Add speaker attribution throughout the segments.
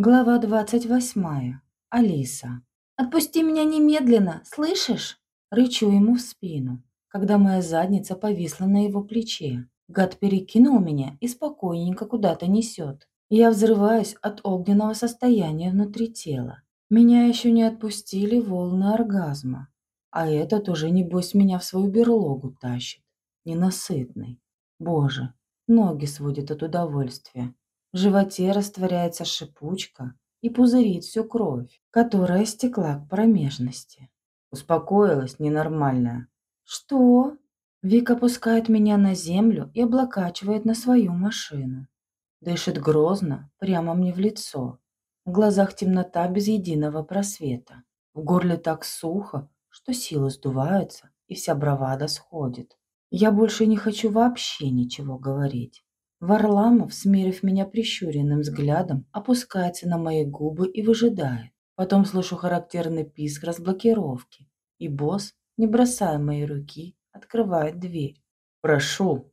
Speaker 1: Глава двадцать восьмая. Алиса. «Отпусти меня немедленно, слышишь?» Рычу ему в спину, когда моя задница повисла на его плече. Гад перекинул меня и спокойненько куда-то несет. Я взрываюсь от огненного состояния внутри тела. Меня еще не отпустили волны оргазма. А этот уже, небось, меня в свою берлогу тащит. Ненасытный. Боже, ноги сводят от удовольствия. В животе растворяется шипучка и пузырит всю кровь, которая стекла к промежности. Успокоилась ненормальная. «Что?» Вик опускает меня на землю и облокачивает на свою машину. Дышит грозно, прямо мне в лицо. В глазах темнота без единого просвета. В горле так сухо, что силы сдуваются и вся бравада сходит. Я больше не хочу вообще ничего говорить. Варламов, смерив меня прищуренным взглядом, опускается на мои губы и выжидает. Потом слышу характерный писк разблокировки, и босс, не бросая мои руки, открывает дверь. «Прошу!»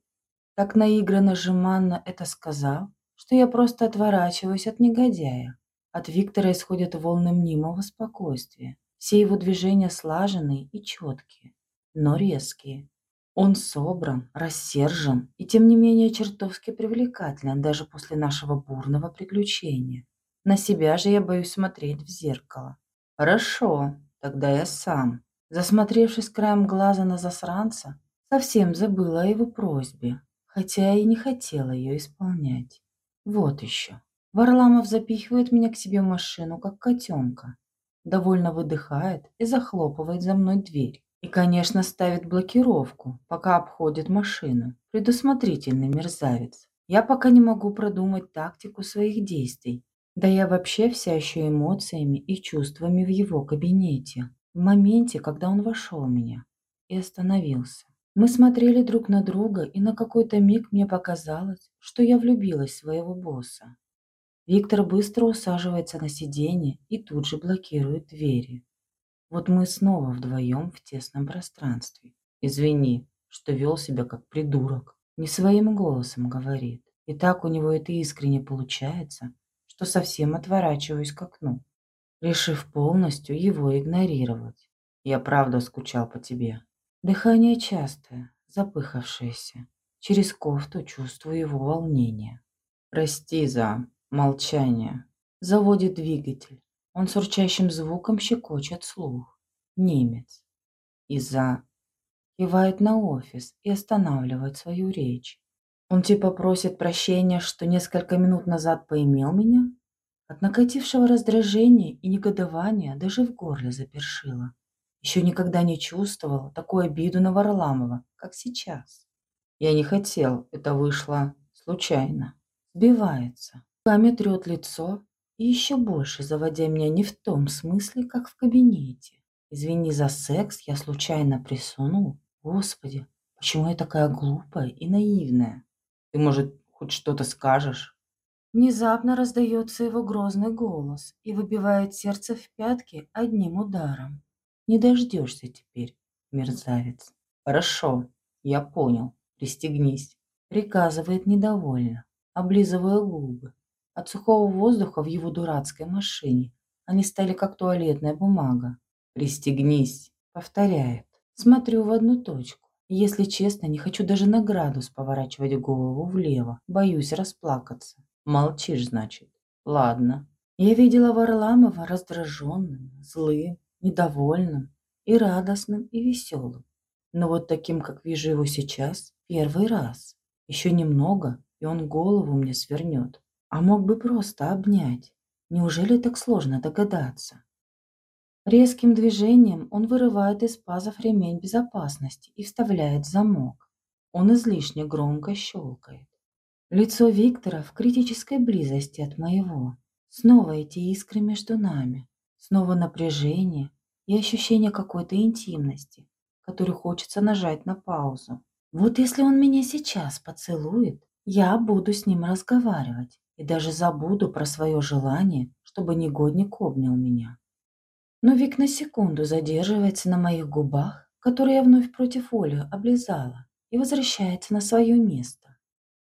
Speaker 1: Так наигранно жеманно это сказал, что я просто отворачиваюсь от негодяя. От Виктора исходят волны мнимого спокойствия. Все его движения слаженные и четкие, но резкие. Он собран, рассержен и тем не менее чертовски привлекателен даже после нашего бурного приключения. На себя же я боюсь смотреть в зеркало. Хорошо, тогда я сам. Засмотревшись краем глаза на засранца, совсем забыла о его просьбе, хотя и не хотела ее исполнять. Вот еще. Варламов запихивает меня к себе в машину, как котенка. Довольно выдыхает и захлопывает за мной дверь. И, конечно, ставит блокировку, пока обходит машину. Предусмотрительный мерзавец. Я пока не могу продумать тактику своих действий. Да я вообще вся еще эмоциями и чувствами в его кабинете. В моменте, когда он вошел в меня и остановился. Мы смотрели друг на друга, и на какой-то миг мне показалось, что я влюбилась в своего босса. Виктор быстро усаживается на сиденье и тут же блокирует двери. Вот мы снова вдвоем в тесном пространстве. Извини, что вел себя как придурок. Не своим голосом говорит. И так у него это искренне получается, что совсем отворачиваюсь к окну, решив полностью его игнорировать. Я правда скучал по тебе. Дыхание частое, запыхавшееся. Через кофту чувствую его волнение. Прости за молчание. Заводит двигатель. Он с урчащим звуком щекочет слух. Немец. Из-за... Кивает на офис и останавливает свою речь. Он типа просит прощения, что несколько минут назад поимел меня? От накатившего раздражения и негодования даже в горле запершило. Еще никогда не чувствовал такую обиду на Варламова, как сейчас. Я не хотел, это вышло случайно. Сбивается. Руками трет лицо, и еще больше заводя меня не в том смысле, как в кабинете. Извини за секс, я случайно присунул. Господи, почему я такая глупая и наивная? Ты, может, хоть что-то скажешь? Внезапно раздается его грозный голос и выбивает сердце в пятки одним ударом. Не дождешься теперь, мерзавец. Хорошо, я понял. Пристегнись. Приказывает недовольно, облизывая губы. От сухого воздуха в его дурацкой машине они стали как туалетная бумага. «Пристегнись», — повторяет. Смотрю в одну точку. Если честно, не хочу даже на градус поворачивать голову влево. Боюсь расплакаться. Молчишь, значит. Ладно. Я видела Варламова раздраженным, злым, недовольным и радостным, и веселым. Но вот таким, как вижу его сейчас, первый раз. Еще немного, и он голову мне свернет. А мог бы просто обнять. Неужели так сложно догадаться? Резким движением он вырывает из пазов ремень безопасности и вставляет замок. Он излишне громко щелкает. Лицо Виктора в критической близости от моего. Снова эти искры между нами. Снова напряжение и ощущение какой-то интимности, которую хочется нажать на паузу. Вот если он меня сейчас поцелует, я буду с ним разговаривать и даже забуду про свое желание, чтобы негодник обнял меня. Но Вик на секунду задерживается на моих губах, которые я вновь против воли облизала, и возвращается на свое место.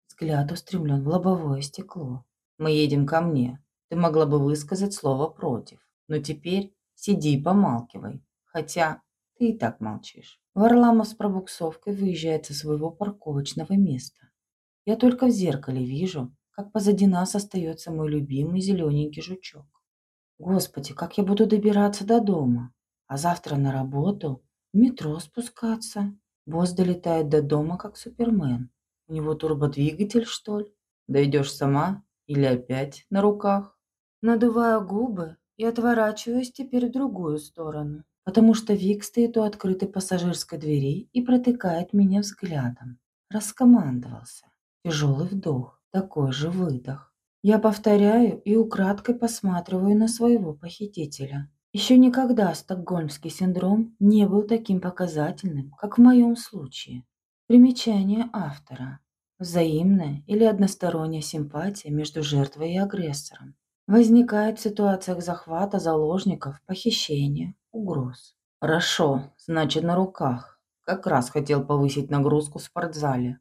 Speaker 1: Взгляд устремлен в лобовое стекло. «Мы едем ко мне. ты могла бы высказать слово против. Но теперь сиди и помалкивай. Хотя ты и так молчишь. Варламов с пробуксовкой выезжает со своего парковочного места. Я только в зеркале вижу, как позади нас остается мой любимый зелененький жучок. Господи, как я буду добираться до дома? А завтра на работу? В метро спускаться? Босс долетает до дома, как Супермен. У него турбодвигатель, что ли? Дойдешь сама или опять на руках? Надуваю губы и отворачиваюсь теперь в другую сторону, потому что Вик стоит у открытой пассажирской двери и протыкает меня взглядом. Раскомандовался. Тяжелый вдох, такой же выдох. Я повторяю и украдкой посматриваю на своего похитителя. Еще никогда стокгольмский синдром не был таким показательным, как в моем случае. Примечание автора. Взаимная или односторонняя симпатия между жертвой и агрессором. Возникает в ситуациях захвата заложников, похищения, угроз. Хорошо, значит на руках. Как раз хотел повысить нагрузку в спортзале.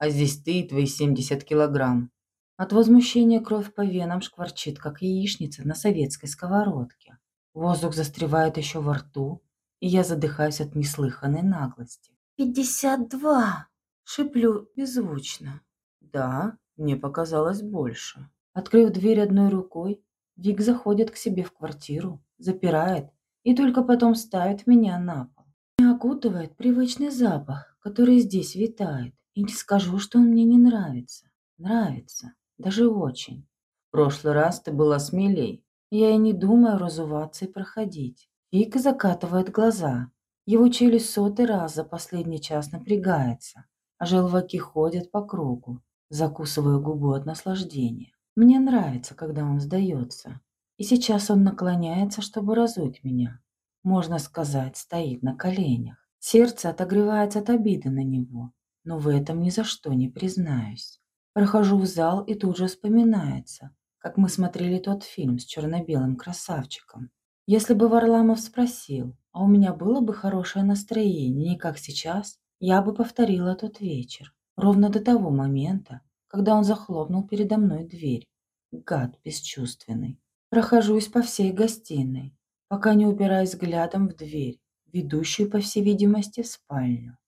Speaker 1: А здесь ты и твои 70 килограмм. От возмущения кровь по венам шкварчит, как яичница на советской сковородке. Воздух застревает еще во рту, и я задыхаюсь от неслыханной наглости. «Пятьдесят два!» – шиплю беззвучно. «Да, мне показалось больше». Открыв дверь одной рукой, Вик заходит к себе в квартиру, запирает и только потом ставит меня на пол. Меня окутывает привычный запах, который здесь витает, и не скажу, что он мне не нравится. Нравится. Даже очень. В прошлый раз ты была смелей. Я и не думаю разуваться и проходить. Вик закатывает глаза. Его челюсть сотый раз за последний час напрягается, а желваки ходят по кругу. Закусываю губу от наслаждения. Мне нравится, когда он сдается. И сейчас он наклоняется, чтобы разуть меня. Можно сказать, стоит на коленях. Сердце отогревается от обиды на него, но в этом ни за что не признаюсь. Прохожу в зал и тут же вспоминается, как мы смотрели тот фильм с черно-белым красавчиком. Если бы Варламов спросил, а у меня было бы хорошее настроение, не как сейчас, я бы повторила тот вечер, ровно до того момента, когда он захлопнул передо мной дверь. Гад бесчувственный. Прохожусь по всей гостиной, пока не упираюсь взглядом в дверь, ведущую, по всей видимости, в спальню.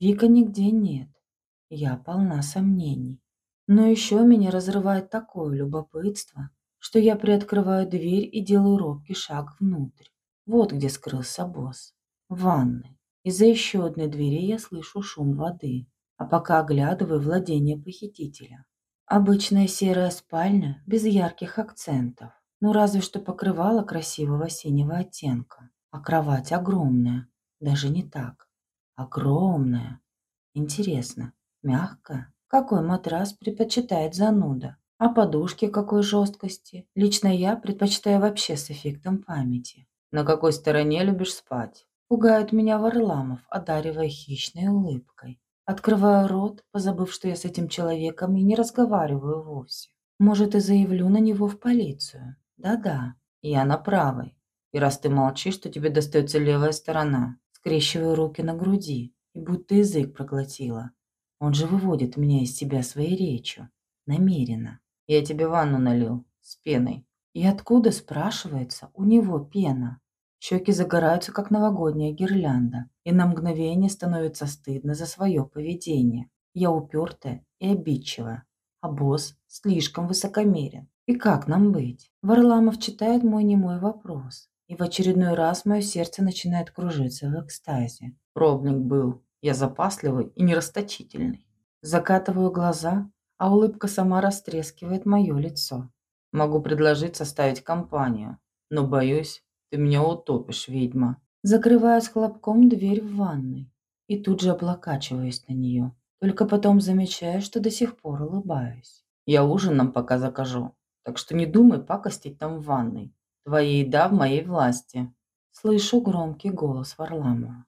Speaker 1: Вика нигде нет. Я полна сомнений. Но еще меня разрывает такое любопытство, что я приоткрываю дверь и делаю робкий шаг внутрь. Вот где скрылся босс. В ванной. Из-за еще одной двери я слышу шум воды, а пока оглядываю владение похитителя. Обычная серая спальня без ярких акцентов. Ну разве что покрывало красивого синего оттенка. А кровать огромная. Даже не так. Огромная. Интересно, мягкая? Какой матрас предпочитает зануда? А подушки какой жесткости? Лично я предпочитаю вообще с эффектом памяти. На какой стороне любишь спать? Пугает меня Варламов, одаривая хищной улыбкой. Открываю рот, позабыв, что я с этим человеком и не разговариваю вовсе. Может, и заявлю на него в полицию. Да-да, я на правой. И раз ты молчишь, то тебе достается левая сторона. Скрещиваю руки на груди и будто язык проглотила. Он же выводит меня из себя своей речью. Намеренно. Я тебе ванну налил. С пеной. И откуда, спрашивается, у него пена? Щеки загораются, как новогодняя гирлянда. И на мгновение становится стыдно за свое поведение. Я упертая и обидчивая. А босс слишком высокомерен. И как нам быть? Варламов читает мой немой вопрос. И в очередной раз мое сердце начинает кружиться в экстазе. Пробник был. Я запасливый и нерасточительный. Закатываю глаза, а улыбка сама растрескивает мое лицо. Могу предложить составить компанию, но, боюсь, ты меня утопишь, ведьма. Закрываю с хлопком дверь в ванной и тут же облокачиваюсь на нее. Только потом замечаю, что до сих пор улыбаюсь. Я ужин нам пока закажу, так что не думай пакостить там в ванной. Твоя еда в моей власти. Слышу громкий голос Варламова.